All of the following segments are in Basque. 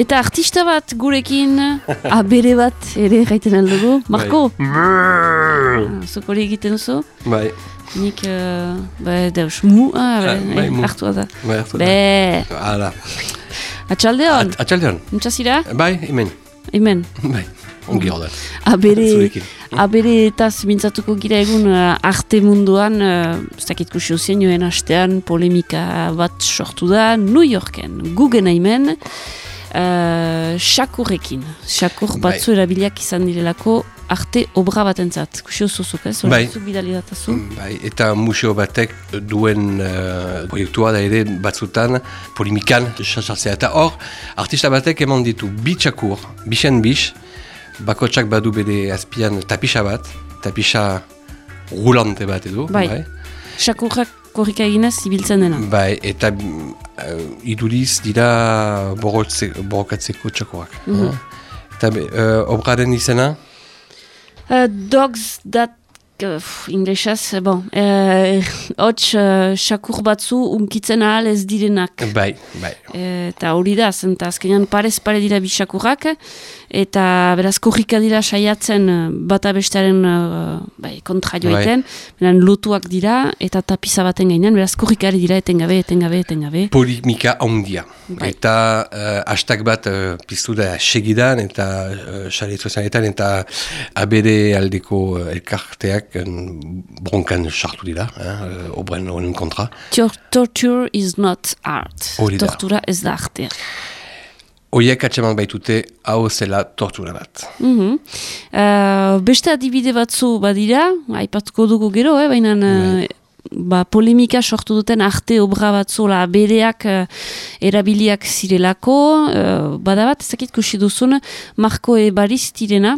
Eta artista bat gurekin, abere bat ere gaiten aldugu. Marko, Bai. zuk hori egiten duzu? Bai, Nik, uh, ba, deus, mu, ah, Ah, be, bai, eh, hartua da. bai, hartu da. Be, Hala. atxaldeon, At- Atxaldeon. nuntzazira? Bai, hemen. Hemen, Bai, ongi hor da. abere, abere eta mintzatuko gira egun uh, arte munduan, uh, ez dakit kusio zen joen astean, polemika bat sortu da, New Yorken, Guggen uh, Shakurrekin. Shakur Bai. batzu erabiliak izan direlako arte obra batentzat. Kusio zuzuk, ez? Bai. Bidali datazu? Bai, eta museo batek duen uh, proiektua da ere batzutan polimikan sartzea. Eta hor, artista batek eman ditu bi txakur, bixen bix, bakotsak badu bere azpian tapisa bat, tapisa rulante bat edo. Bai. Shakurrak korrika eginez ibiltzen dena. Bai, eta uh, iduriz dira borrokatzeko txakurak. Mhm. Eta uh, obraren izena, Uh, dogs that uh, inglesaz, bon, uh, hots uh, shakur batzu unkitzen ahal ez direnak. bai, bai. Eta hori da, zenta azkenean parez pare dira bisakurrak, eta beraz korrika dira saiatzen eh, bata bestearen uh, bai, kontra joiten, beran lotuak dira, eta tapiza baten gainean, beraz korrikari dira etengabe, etengabe, etengabe. polimika handia. Bai. Eta uh, hashtag bat uh, piztu da segidan eta uh, sare sozialetan eta abere aldeko uh, elkarteak uh, bronkan sartu dira, eh, obren honen kontra. Tor torture is not art. Hori da. Tortura ez da artea. Oiek atseman baitute hau zela tortura bat. Mhm. Uh, beste adibide batzu badira, aipatuko dugu gero, eh, baina uh, ba, polemika sortu duten arte obra batzu la bereak uh, erabiliak zirelako, uh, bada bat, ezakit kusi duzun, Marko Ebariz direna,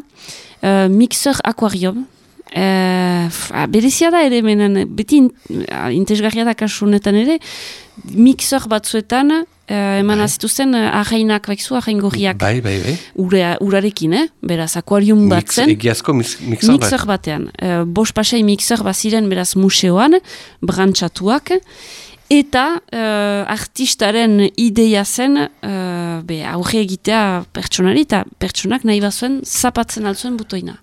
uh, Mixer Aquarium, Uh, berezia da ere menen, beti in, uh, intezgarria da kasu honetan ere, mixer batzuetan uh, eman azituzten uh, arrainak, bakizu, arraingorriak Bai, bai, bai. ure, urarekin, eh? beraz, akuarium bat Mix, zen, egiazko mix, mixer bat. mixer batean. Uh, bos pasai mixer baziren beraz museoan, brantxatuak, eta uh, artistaren ideia zen uh, be, aurre egitea pertsonari, eta pertsonak nahi bazuen zapatzen altzuen butoina.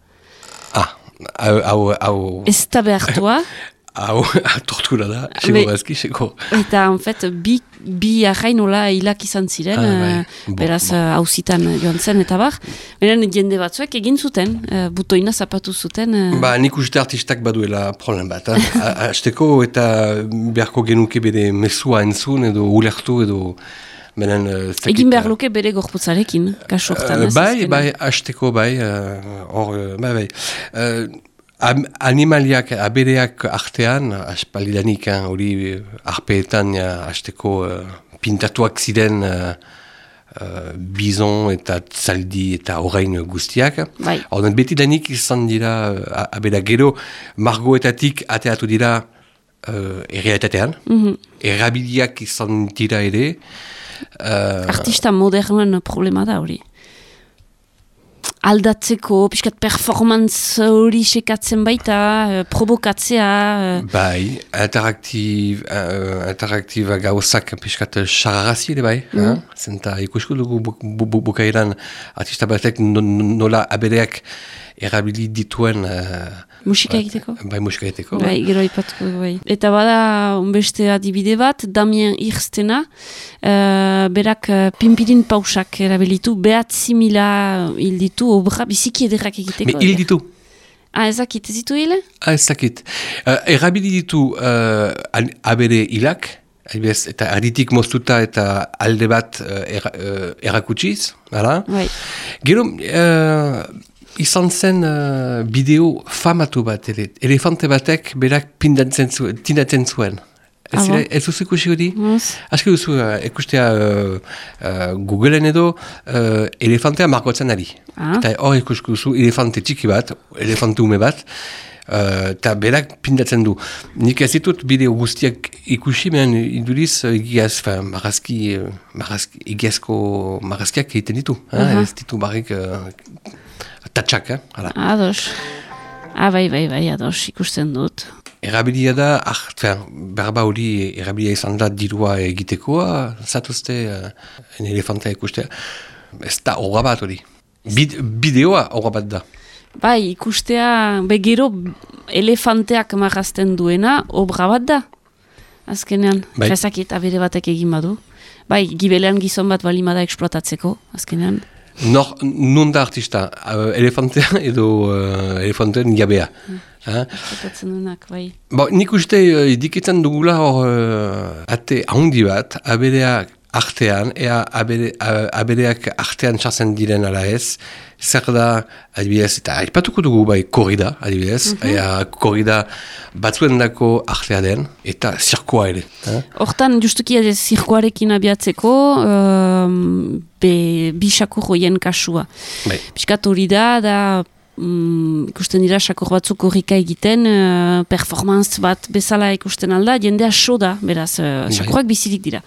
Ah, hau, hau, hau, Ez da behartua, hau, tortura da, sego ezki, sego. eta en fet, bi, bi arrainola hilak izan ziren, Ah, bai. eh, Bo- beraz bo. uh, hauzitan joan zen, eta bar, beren jende batzuek egin zuten, uh, butoina zapatu zuten, uh, Ba, nik uste artistak baduela problem bat. Eh? Azteko eta beharko genuke bere mesua entzun edo ulertu edo benen... eh, ez dakit, egin behar eh, luke bere gorputzarekin, kasu hortan. eh, ez, bai, bai, azteko bai, eh, hor, eh, bai, bai. Eh, am- animaliak, abereak artean, aspaldidanik, eh, hori eh, arpeetan ja, azteko eh, pintatuak ziren eh, eh, bizon eta zaldi eta orain guztiak. Bai. Ordan beti danik izan dira uh, abera gero margoetatik ateatu dira uh, errealitatean. Mhm. Errabiliak izan dira ere. Uh, Artista modernoen problema da hori. Aldatzeko, pixkat performance hori sekatzen baita, eh, provokatzea, eh, bai, interaktiv, uh, interaktiba gauzak piskat sararazi ere bai. eh? Zenta ikusko dugu bu- bu- bu- bukaeran artista batek no- nola abereak erabili dituen uh, musika egiteko. bai musika egiteko. Bai, gero aipatuko dugu, bai. Eta bada beste adibide bat, Damien Irstena, eh, berak uh, pimpirin pausak erabilitu, behatzi mila hil ditu, obra biziki ederrak Me egiteko. hil ditu. Ah, ezakit, ez ditu hile? Ah, ez dakit. Uh, erabili ditu uh, abere hilak, adibidez, eta aritik moztuta eta alde bat uh, uh, erakutsiz, hala? Bai. Gero, uh, izan zen uh, bideo famatu bat, ere, elefante batek berak pindatzen zuen. Ez, zira- ez duzu ikusi hori? Aski duzu, uh, ikustea uh, uh, Googleen edo uh, elefantea margotzen ari. Ah. Eta hor ikusko duzu elefante txiki bat, elefante ume bat, uh, eta berak pindatzen du. Nik ez ditut bideo guztiak ikusi, mehan iduriz uh, egiaz, fa, marazki, uh, marazki, egiazko marazkiak egiten ditu. Aha. eh? Ez ditu barrik uh, tatxak, eh? Ados. Ah, bai, bai, bai, ados, ikusten dut. Erabilia da, ah, berba hori erabilia izan da dirua egitekoa, zatuzte uh, en elefantea ikustea. Ez da obra bat hori. Bid, bideoa obra bat da. Bai, ikustea, begero elefanteak marrazten duena, obra bat da. Azkenean, Bai. jezakit abere batek egin badu. Bai, gibelean gizon bat balimada eksploatatzeko, azkenean. Nor, nun da artista? Uh, elefantea edo uh, elefanteen jabea. Ha? Eksploatatzen duenak, bai. Bo, nik uste uh, idiketan dugula hor uh, ate handi bat, abereak artean, ea abere, abereak artean txartzen diren ala ez, zer da, adibidez, eta aipatuko dugu bai korrida, adibidez, ea korrida batzuen dako artea den, eta zirkoa ere. Hortan, justuki zirkoarekin abiatzeko, um, be, bisako joien kasua. Bai. Piskat hori da, da mm, ikusten dira sakor batzuk horrika egiten, uh, performance bat bezala ikusten alda, jendea so da, beraz, uh, Bai. sakorak bizirik dira.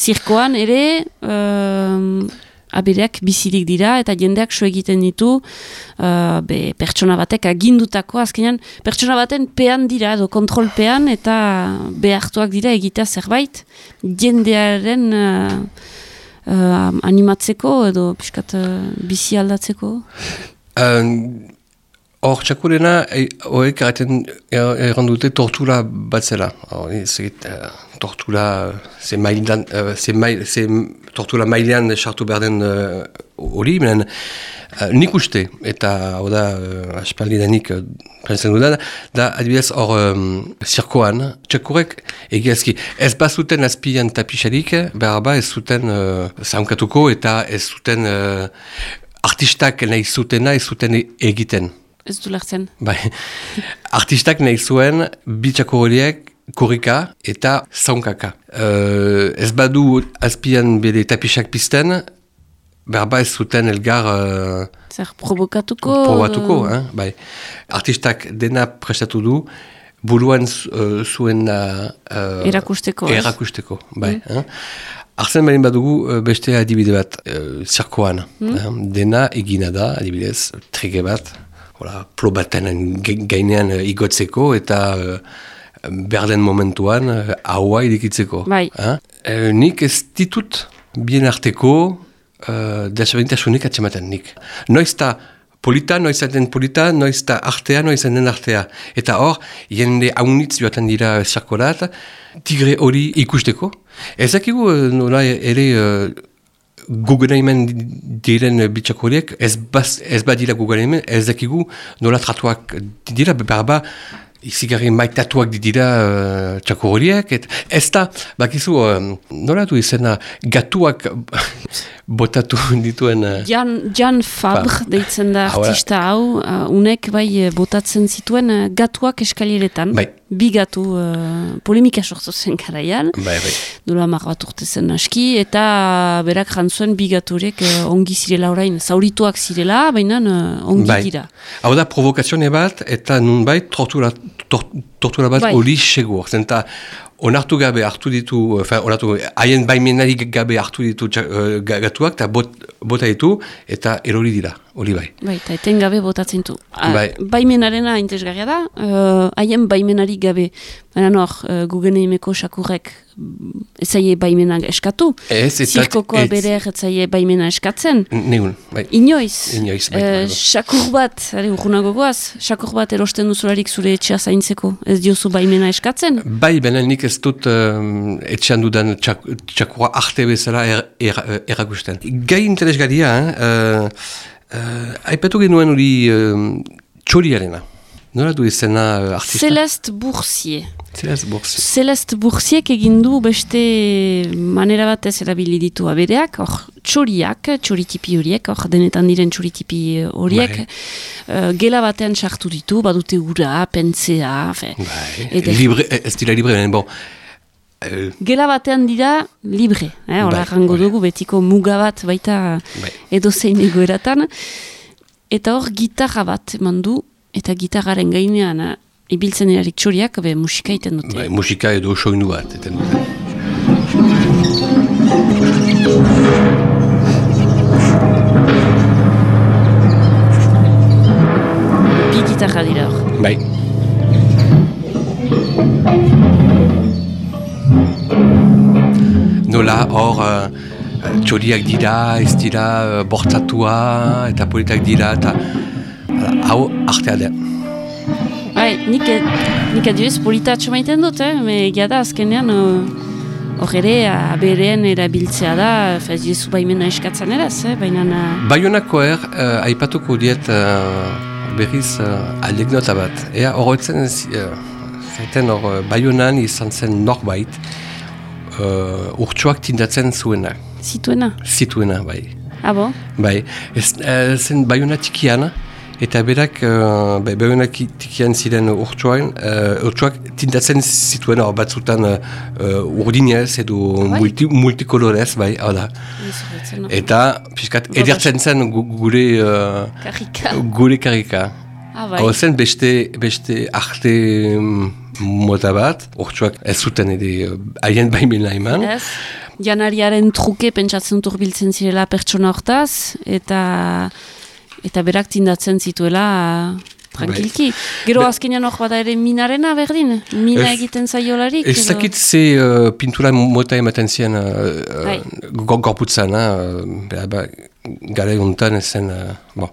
Zirkoan ere, um, abereak bizirik dira, eta jendeak so egiten ditu, uh, be, pertsona batek agindutako, azkenean, pertsona baten pean dira, edo kontrolpean, eta behartuak dira egitea zerbait, jendearen uh, uh, animatzeko, edo piskat uh, bizi aldatzeko. Um, Hor, txakurena, e, horrek erraten er- erran dute tortura bat zela. Hor, ez egit, eh, tortura, ze mailan, eh, ze mail, ze tortura mailean sartu behar den eh, hori, menen, eh, nik uste, eta hau da, uh, aspaldi da nik, uh, dudan, da, adibidez, hor, um, zirkoan, txakurek, egiazki, ez bazuten azpian tapixarik, behar ba, ez zuten uh, zaunkatuko, eta ez zuten uh, artistak nahi zutena, ez zuten egiten. Ez du lertzen. Bai, artistak nahi zuen bitxako horiek korrika eta zaunkaka. Uh, ez badu azpian bere tapisak pizten, berba ez zuten elgar uh, Zer, provokatuko? probatuko. edo- Eh? Bai. Artistak dena prestatu du, buruan uh, zuen uh, Erakusteko, erakusteko. Bai, eh? Arzen baldin badugu uh, beste adibide bat uh, zirkoan. eh? Dena egina da, adibidez, trige bat, hola, plo baten ge- gainean igotzeko eta uh, behar den momentuan haua irikitzeko. Bai. Eh? Eh, nik ez ditut bien arteko uh, desberdintasunik atzematen nik. Noiz ta polita, noiz den polita, noiz ta artea, noiz den artea. Eta hor, jende haunitz joaten dira zirkolat, tigre hori ikusteko. Ez dakigu eh, nola ere uh, gugenaimen diren bitxak horiek, ez, baz, ez badira gugenaimen, ez dakigu nola tratuak dira, berba, izigarri maitatuak dira uh, txako horiek, ez da, bakizu, um, nola du izena, gatuak botatu dituen... Uh, Jan, Jan Fabre deitzen da artista hau, uh, unek bai eh, botatzen zituen uh, gatuak eskaliretan. Bai. Bi gatu uh, polemika sortu zen garaian. bai, bai. Dola mar bat urte zen aski, eta berak jantzuen bi gaturek uh, ongi zirela orain, zaurituak zirela, baina uh, ongi Bai. dira. Hau da, provokazione bat, eta nunbait tortura, tor, tortura bat Bai. hori segur. Zenta, onartu gabe hartu ditu, enfin, onartu, haien baimenari gabe hartu ditu txa- eh, ga- gatuak, eta bot, bota ditu, eta erori dira, hori bai. Bai, eta etengabe botatzen du. Bai. Baimenarena interesgarria da, uh, haien baimenari gabe, baina nor, uh, gugeneimeko sakurrek mm, ez zaie baimena eskatu. Ez, Zirkokoa ez- bere ez zaie baimena eskatzen. Neun, bai. Inoiz, Inoiz, bai, eh, bai, bai. sakur bat, ari urgunago goaz, sakur bat erosten duzularik zure etxea zaintzeko, ez diozu baimena eskatzen? Bai, benen nik ez dut um, etxean dudan txak, txakua arte bezala er, er, er. Gai interesgaria, eh? uh, uh, aipatu genuen hori um, txoriarena. Nola du izena uh, artista? Celeste Boursier. Celeste Boursier. Celeste Boursiek egin du beste manera batez erabili ditu abereak, hor txoriak, txoritipi horiek, hor denetan diren txoritipi horiek, Bai. eh, gela batean sartu ditu, badute ura, pentsea, fe. Bai, libre, eh, ez dira libre, benen, bon. Uh, Gela batean dira libre, eh, hola Bai, errango bai. dugu betiko muga bat baita Bai. edozein egoeratan. Eta hor gitarra bat eman du, eta gitarraren gainean eh, ibiltzen erarik txoriak, be musika iten dute. bai, musika edo soinu bat, eten dute. Bi gitarra dira hor. Bai. Nola hor uh, txoriak dira, ez dira uh, bortatua eta politak dira eta hau artea da. Bai, nik, e- nik adioez polita atxomaiten dut, eh? Me egia da azkenean hor ere abereen erabiltzea da, ez jesu baimena eskatzen eraz, eh? baina... Baionako er, uh, aipatuko diet uh, berriz uh, aldeknota bat. Ea, horretzen uh, zaiten hor baionan izan zen norbait, uh, urtsuak tindatzen zuena. Zituena? Zituena, bai. Abo? Bai, ez, uh, zen baiona txikiana, eta berak, uh, bai, baiona tikian ziren urtsuak, uh, urtsuak tindatzen zituena, batzutan uh, urdinez edo bai? multi, multikolorez, bai, hau da. Eta, piskat, edertzen zen gure... Uh, karika. Gure karika. Ah, bai. Hau zen beste, beste arte mota bat, urtsuak ez zuten ere haien uh, baimena eman. Ez, janariaren truke pentsatzen dut urbiltzen zirela pertsona hortaz, eta eta berak tindatzen zituela tranquilki. Gero Be- azkenean hor bada ere minarena berdin, mina egiten zaiolarik. Ez dakit ze uh, pintura mota ematen zian uh, Bai. uh, gorputzan, uh, ba, ba, honetan ezen, uh, bon,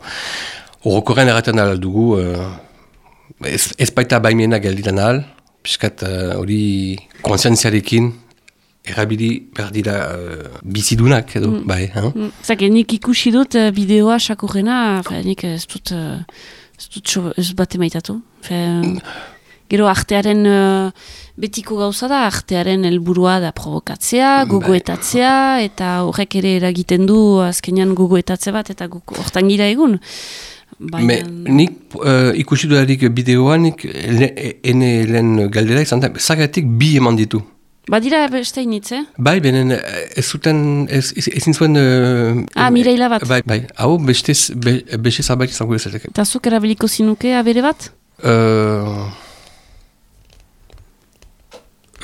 horrokoren erraten ahal dugu, uh, ez, ez baita baimena gelditan ahal, piskat uh, hori konsientziarekin erabili behar dira uh, bizidunak edo, bai. Hein? Mm, Zake, nik ikusi dut eh, bideoa sakurrena, nik ez dut, eh, ez dut so, ez bat emaitatu. Fe, gero artearen eh, betiko gauza da, artearen helburua da provokatzea, gogoetatzea, eta horrek ere eragiten du azkenean gogoetatze bat, eta hortan gira egun. Me, Baina, nik uh, ikusi dudarik bideoan, nik le, ene lehen galdera izan da, zagatik bi eman ditu. badira beste initz, eh? Bai, benen eh, ez zuten, ez, ez, ezin zuen... Uh, Ah, Mireia bat. Bai, bai. Hau beste, be, beste zerbait izango ezateke. Eta zuk erabiliko zinuke abere bat? Uh,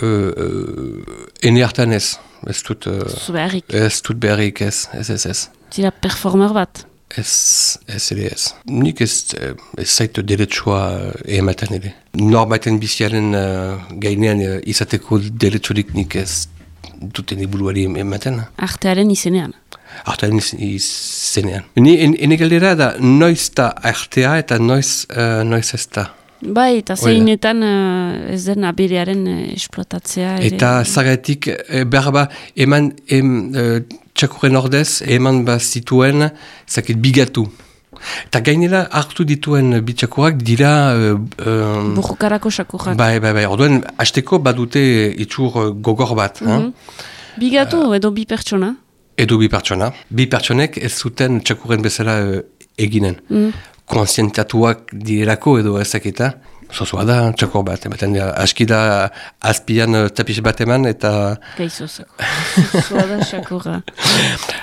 uh, uh, ene hartan ez. Ez dut, uh, Zu beharrik. ez dut beharrik ez, ez, ez, ez. Zira performer bat. Ez, ez ere ez. Nik ez, ez zait deretsua uh, ematen ere. Norbaiten biziaren uh, gainean uh, izateko deretsurik nik ez duten iburuari ematen. Artearen izenean. Artean iz- izenean. Ni en, ene galdera da noiz da artea eta noiz, uh, noiz ez da. Bai, eta zeinetan eh, ez den aberearen uh, esplotatzea. ere. Eta zagatik eh, behar ba eman em, eh, txakurren ordez eman ba zituen zakit bigatu. Eta gainera hartu dituen bitxakurak dira... Uh, um, Burrukarako sakurrak. bai, bai, bai, orduen hasteko badute itxur eh, gogor bat. hein? Bigatu edo bi pertsona. Edo bi pertsona. Bi pertsonek ez zuten txakurren bezala eh, eginen. Mm. Konsientatuak direlako edo ezak zozua da txakur bat. Ematen dira, aski da azpian eh, tapiz bat eman eta... Gaizo zako. Zua da sakurra.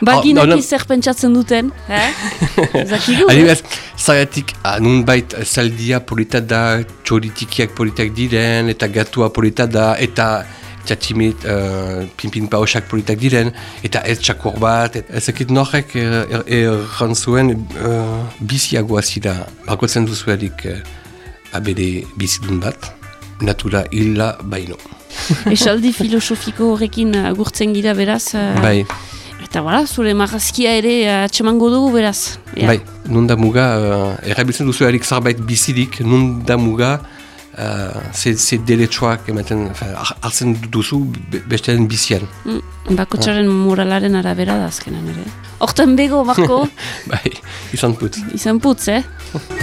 Baginaki Oh, no, no. zer pentsatzen duten, eh? Zakigu, eh? Adibidez, zagatik, ah, nunbait zaldia polita da, txoritikiak politak diren, eta gatua polita da, eta txatximit, uh, pinpin paosak politak diren, eta ez txakur bat, et, ezakit norrek erran er, erran zuen uh, biziagoa zira, bakotzen duzuelik uh, abede bizidun bat, natura hilla baino. Esaldi filosofiko horrekin agurtzen gira beraz. eh, Bai, Eta voilà, zure marrazkia ere eh, atxemango dugu beraz. Ea. bai, nun da muga, uh, errabiltzen duzuelik zarbait bizidik, nun da muga, Uh, ze, ze deletxoak ematen, hartzen duzu be- bestearen bizian. Mm, Bakotsaren moralaren arabera da azkenan ere. Horten bego, Marko, bai, izan putz. izan putz, eh?